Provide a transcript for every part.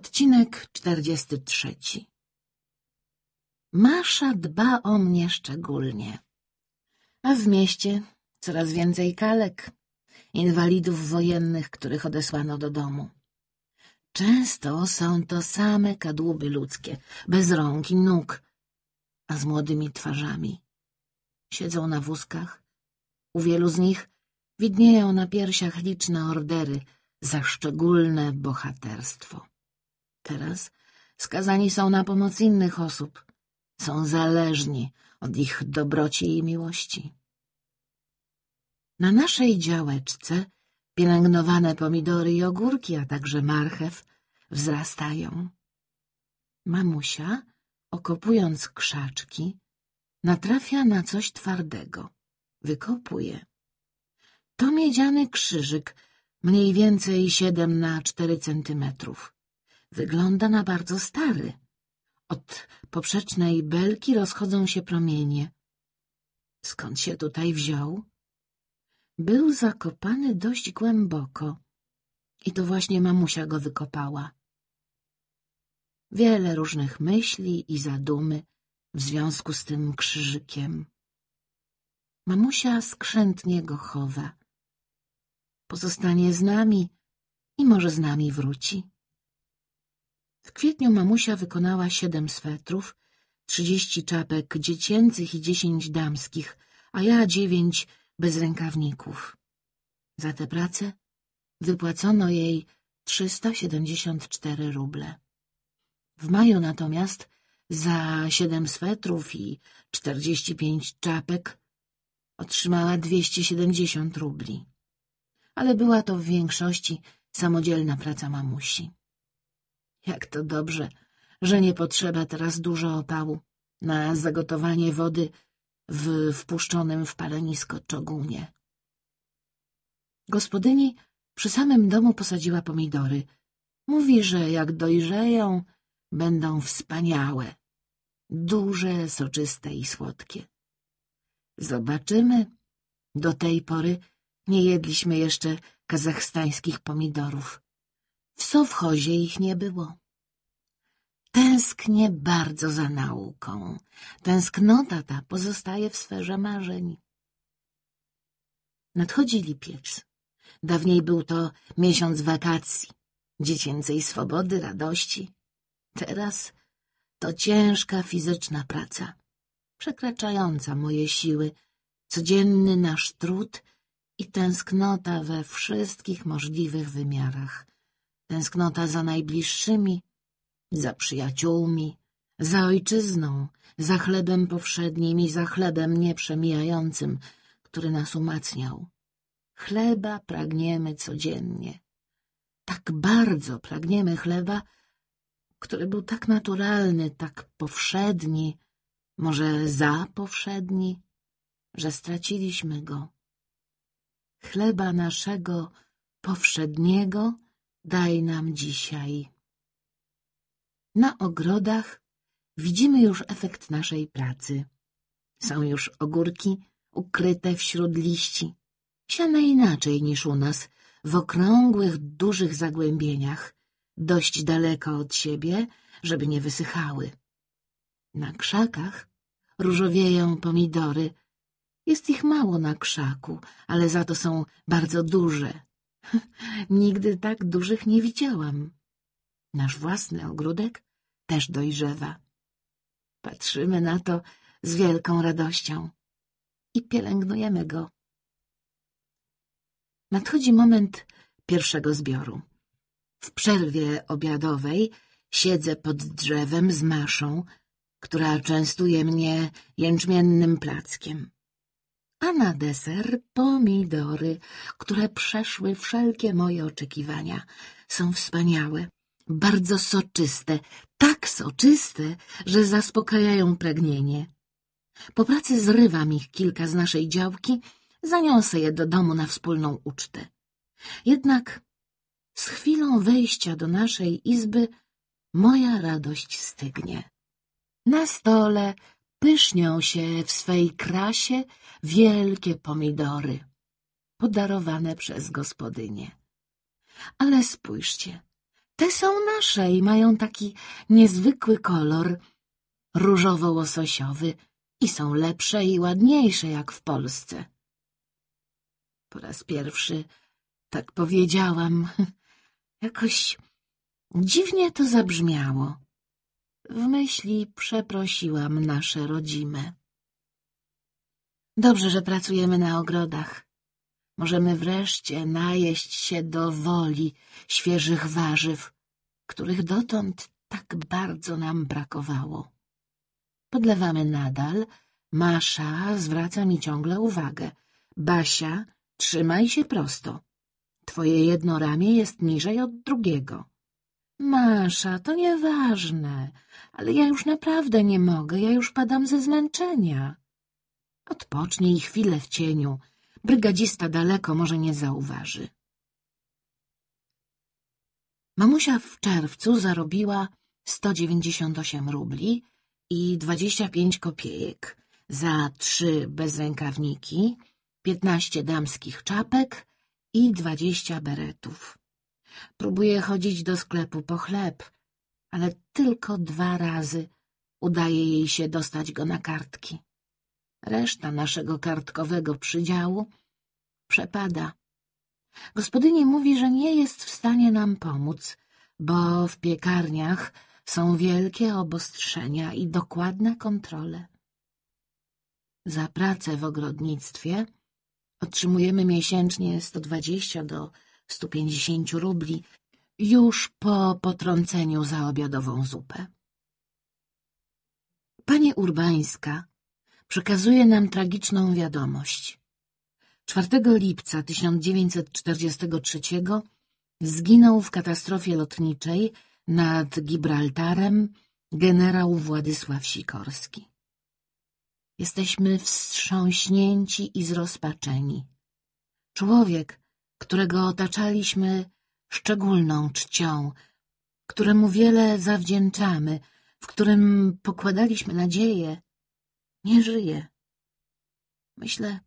Odcinek czterdziesty trzeci Masza dba o mnie szczególnie. A w mieście coraz więcej kalek, inwalidów wojennych, których odesłano do domu. Często są to same kadłuby ludzkie, bez rąk i nóg, a z młodymi twarzami. Siedzą na wózkach. U wielu z nich widnieją na piersiach liczne ordery za szczególne bohaterstwo. Teraz skazani są na pomoc innych osób. Są zależni od ich dobroci i miłości. Na naszej działeczce pielęgnowane pomidory i ogórki, a także marchew wzrastają. Mamusia, okopując krzaczki, natrafia na coś twardego. Wykopuje. To miedziany krzyżyk, mniej więcej siedem na cztery centymetrów. Wygląda na bardzo stary. Od poprzecznej belki rozchodzą się promienie. Skąd się tutaj wziął? Był zakopany dość głęboko. I to właśnie mamusia go wykopała. Wiele różnych myśli i zadumy w związku z tym krzyżykiem. Mamusia skrzętnie go chowa. Pozostanie z nami i może z nami wróci. W kwietniu mamusia wykonała siedem swetrów, trzydzieści czapek dziecięcych i dziesięć damskich, a ja dziewięć bez rękawników. Za tę pracę wypłacono jej trzysta siedemdziesiąt cztery ruble. W maju natomiast za siedem swetrów i czterdzieści pięć czapek otrzymała dwieście siedemdziesiąt rubli. Ale była to w większości samodzielna praca mamusi. Jak to dobrze, że nie potrzeba teraz dużo opału na zagotowanie wody w wpuszczonym w palenisko czogunie. Gospodyni przy samym domu posadziła pomidory. Mówi, że jak dojrzeją, będą wspaniałe, duże, soczyste i słodkie. Zobaczymy. Do tej pory nie jedliśmy jeszcze kazachstańskich pomidorów. W Sowchozie ich nie było. Tęsknię bardzo za nauką. Tęsknota ta pozostaje w sferze marzeń. Nadchodzi lipiec. Dawniej był to miesiąc wakacji, dziecięcej swobody, radości. Teraz to ciężka fizyczna praca, przekraczająca moje siły, codzienny nasz trud i tęsknota we wszystkich możliwych wymiarach. Tęsknota za najbliższymi, za przyjaciółmi, za ojczyzną, za chlebem powszednim i za chlebem nieprzemijającym, który nas umacniał. Chleba pragniemy codziennie. Tak bardzo pragniemy chleba, który był tak naturalny, tak powszedni, może za powszedni, że straciliśmy go. Chleba naszego powszedniego daj nam dzisiaj. Na ogrodach widzimy już efekt naszej pracy. Są już ogórki ukryte wśród liści, siane inaczej niż u nas, w okrągłych, dużych zagłębieniach, dość daleko od siebie, żeby nie wysychały. Na krzakach różowieją pomidory. Jest ich mało na krzaku, ale za to są bardzo duże. Nigdy tak dużych nie widziałam. Nasz własny ogródek też dojrzewa. Patrzymy na to z wielką radością i pielęgnujemy go. Nadchodzi moment pierwszego zbioru. W przerwie obiadowej siedzę pod drzewem z Maszą, która częstuje mnie jęczmiennym plackiem. A na deser pomidory, które przeszły wszelkie moje oczekiwania. Są wspaniałe bardzo soczyste, tak soczyste, że zaspokajają pragnienie. Po pracy zrywam ich kilka z naszej działki, zaniosę je do domu na wspólną ucztę. Jednak z chwilą wejścia do naszej izby moja radość stygnie. Na stole pysznią się w swej krasie wielkie pomidory, podarowane przez gospodynię. Ale spójrzcie, Te są nasze i mają taki niezwykły kolor, różowo-łososiowy i są lepsze i ładniejsze jak w Polsce. Po raz pierwszy tak powiedziałam. Jakoś dziwnie to zabrzmiało. W myśli przeprosiłam nasze rodzime. Dobrze, że pracujemy na ogrodach. Możemy wreszcie najeść się do woli świeżych warzyw, których dotąd tak bardzo nam brakowało. Podlewamy nadal, Masza zwraca mi ciągle uwagę. Basia, trzymaj się prosto. Twoje jedno ramię jest niżej od drugiego. Masza, to nieważne, ale ja już naprawdę nie mogę, ja już padam ze zmęczenia. Odpocznij chwilę w cieniu, brygadzista daleko może nie zauważy. Mamusia w czerwcu zarobiła 198 rubli i 25 kopiejek za trzy bezrękawniki, 15 damskich czapek i 20 beretów. Próbuje chodzić do sklepu po chleb, ale tylko dwa razy udaje jej się dostać go na kartki. Reszta naszego kartkowego przydziału przepada. Gospodyni mówi, że nie jest w stanie nam pomóc, bo w piekarniach są wielkie obostrzenia i dokładne kontrole. Za pracę w ogrodnictwie otrzymujemy miesięcznie 120 do 150 rubli już po potrąceniu za obiadową zupę. Pani Urbańska przekazuje nam tragiczną wiadomość. 4 lipca 1943 zginął w katastrofie lotniczej nad Gibraltarem generał Władysław Sikorski. Jesteśmy wstrząśnięci i zrozpaczeni. Człowiek, którego otaczaliśmy szczególną czcią, któremu wiele zawdzięczamy, w którym pokładaliśmy nadzieję, nie żyje. Myślę,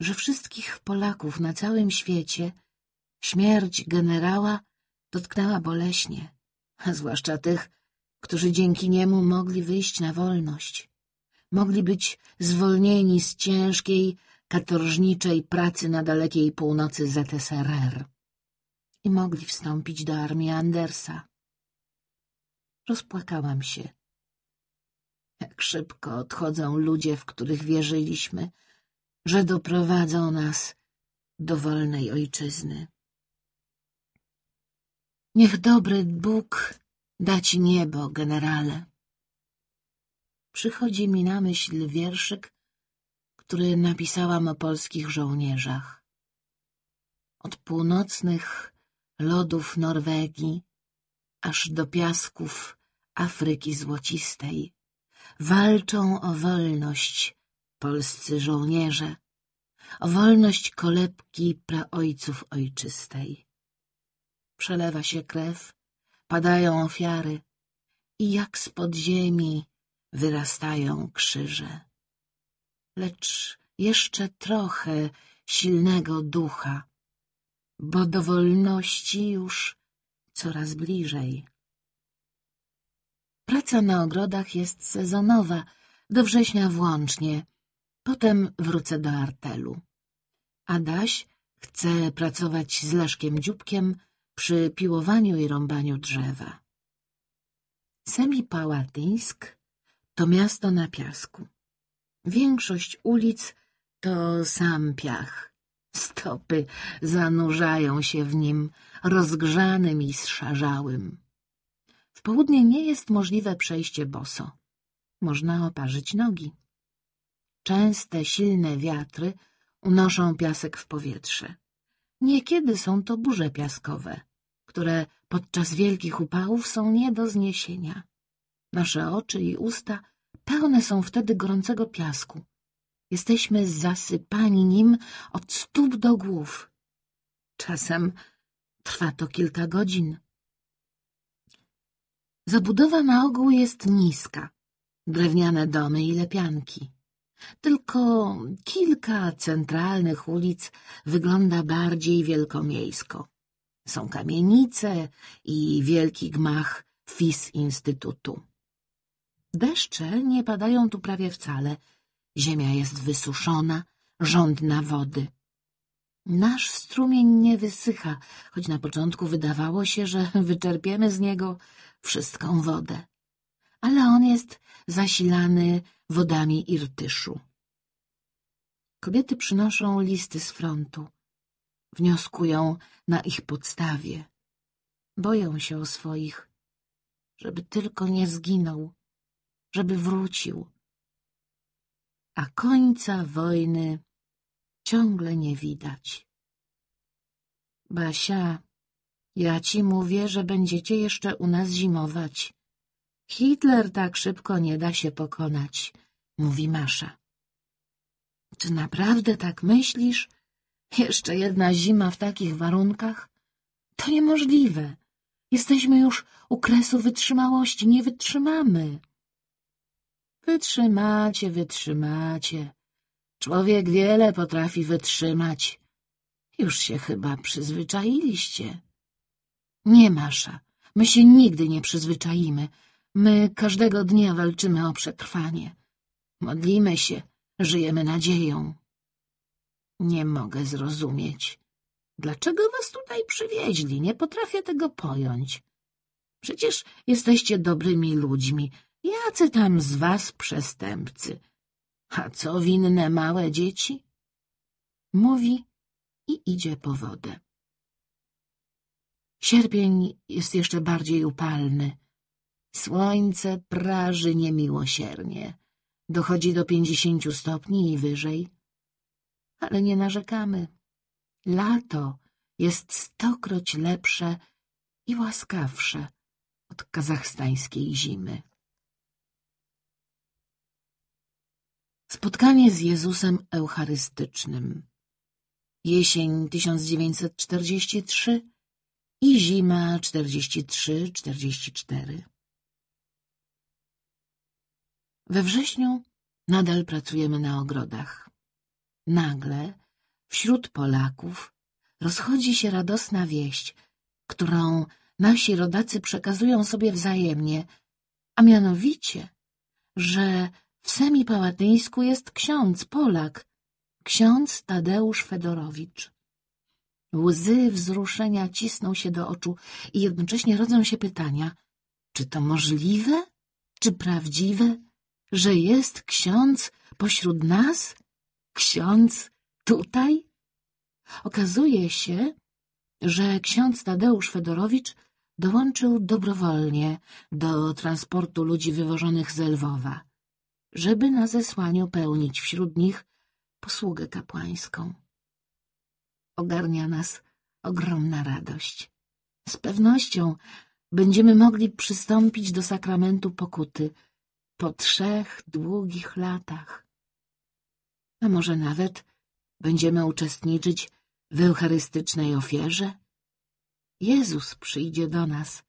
że wszystkich Polaków na całym świecie śmierć generała dotknęła boleśnie, a zwłaszcza tych, którzy dzięki niemu mogli wyjść na wolność, mogli być zwolnieni z ciężkiej, katorżniczej pracy na dalekiej północy ZSRR i mogli wstąpić do armii Andersa. Rozpłakałam się. Jak szybko odchodzą ludzie, w których wierzyliśmy, że doprowadzą nas do wolnej ojczyzny. Niech dobry Bóg da ci niebo, generale. Przychodzi mi na myśl wierszyk, który napisałam o polskich żołnierzach. Od północnych lodów Norwegii aż do piasków Afryki Złocistej walczą o wolność polscy żołnierze, o wolność kolebki praojców ojczystej. Przelewa się krew, padają ofiary i jak z podziemi wyrastają krzyże. Lecz jeszcze trochę silnego ducha, bo do wolności już coraz bliżej. Praca na ogrodach jest sezonowa, do września włącznie. Potem wrócę do artelu. Adaś chce pracować z Leszkiem Dzióbkiem przy piłowaniu i rąbaniu drzewa. Semipałatyńsk to miasto na piasku. Większość ulic to sam piach. Stopy zanurzają się w nim, rozgrzanym i zszarzałym. W południe nie jest możliwe przejście boso. Można oparzyć nogi. Częste, silne wiatry unoszą piasek w powietrze. Niekiedy są to burze piaskowe, które podczas wielkich upałów są nie do zniesienia. Nasze oczy i usta pełne są wtedy gorącego piasku. Jesteśmy zasypani nim od stóp do głów. Czasem trwa to kilka godzin. Zabudowa na ogół jest niska, drewniane domy i lepianki. Tylko kilka centralnych ulic wygląda bardziej wielkomiejsko. Są kamienice i wielki gmach FIS Instytutu. Deszcze nie padają tu prawie wcale. Ziemia jest wysuszona, żądna wody. Nasz strumień nie wysycha, choć na początku wydawało się, że wyczerpiemy z niego wszystką wodę. Ale on jest zasilany wodami Irtyszu. Kobiety przynoszą listy z frontu. Wnioskują na ich podstawie. Boją się o swoich, żeby tylko nie zginął, żeby wrócił. A końca wojny ciągle nie widać. Basia, ja ci mówię, że będziecie jeszcze u nas zimować. Hitler tak szybko nie da się pokonać, mówi Masza. Czy naprawdę tak myślisz? Jeszcze jedna zima w takich warunkach? To niemożliwe. Jesteśmy już u kresu wytrzymałości, nie wytrzymamy. Wytrzymacie, wytrzymacie. Człowiek wiele potrafi wytrzymać. Już się chyba przyzwyczailiście. Nie, Masza, my się nigdy nie przyzwyczaimy. My każdego dnia walczymy o przetrwanie. Modlimy się, żyjemy nadzieją. Nie mogę zrozumieć. Dlaczego was tutaj przywieźli? Nie potrafię tego pojąć. Przecież jesteście dobrymi ludźmi. Jacy tam z was przestępcy? A co winne małe dzieci? Mówi i idzie po wodę. Sierpień jest jeszcze bardziej upalny. Słońce praży niemiłosiernie. Dochodzi do pięćdziesięciu stopni i wyżej. Ale nie narzekamy. Lato jest stokroć lepsze i łaskawsze od kazachstańskiej zimy. Spotkanie z Jezusem Eucharystycznym Jesień 1943 i zima 43-44 We wrześniu nadal pracujemy na ogrodach. Nagle wśród Polaków rozchodzi się radosna wieść, którą nasi rodacy przekazują sobie wzajemnie, a mianowicie, że w Semipałatyńsku jest ksiądz Polak, ksiądz Tadeusz Fedorowicz. Łzy wzruszenia cisną się do oczu i jednocześnie rodzą się pytania, czy to możliwe, czy prawdziwe, że jest ksiądz pośród nas? Ksiądz tutaj? Okazuje się, że ksiądz Tadeusz Fedorowicz dołączył dobrowolnie do transportu ludzi wywożonych z Lwowa, żeby na zesłaniu pełnić wśród nich posługę kapłańską. Ogarnia nas ogromna radość. Z pewnością będziemy mogli przystąpić do sakramentu pokuty po trzech długich latach. A może nawet będziemy uczestniczyć w eucharystycznej ofierze? Jezus przyjdzie do nas,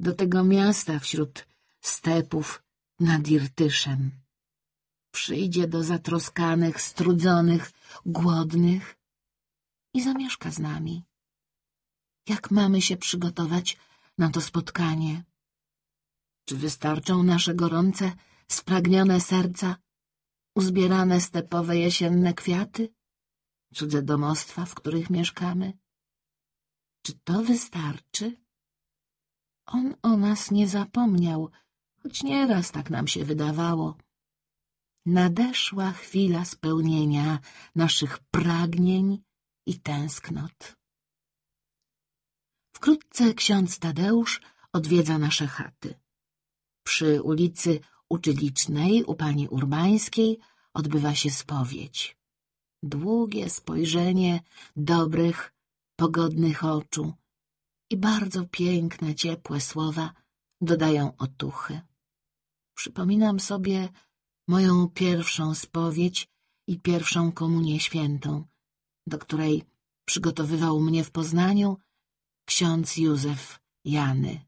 do tego miasta wśród stepów nad Irtyszem. Przyjdzie do zatroskanych, strudzonych, głodnych i zamieszka z nami. Jak mamy się przygotować na to spotkanie? Czy wystarczą nasze gorące, spragnione serca, uzbierane stepowe jesienne kwiaty, cudze domostwa, w których mieszkamy? Czy to wystarczy? On o nas nie zapomniał, choć nieraz tak nam się wydawało. Nadeszła chwila spełnienia naszych pragnień i tęsknot. Wkrótce ksiądz Tadeusz odwiedza nasze chaty. Przy ulicy Uczylicznej u pani Urbańskiej odbywa się spowiedź. Długie spojrzenie dobrych, pogodnych oczu i bardzo piękne, ciepłe słowa dodają otuchy. Przypominam sobie moją pierwszą spowiedź i pierwszą komunię świętą, do której przygotowywał mnie w Poznaniu ksiądz Józef Jany.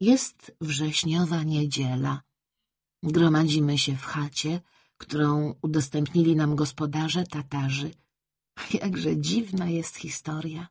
Jest wrześniowa niedziela. Gromadzimy się w chacie, którą udostępnili nam gospodarze Tatarzy. Jakże dziwna jest historia.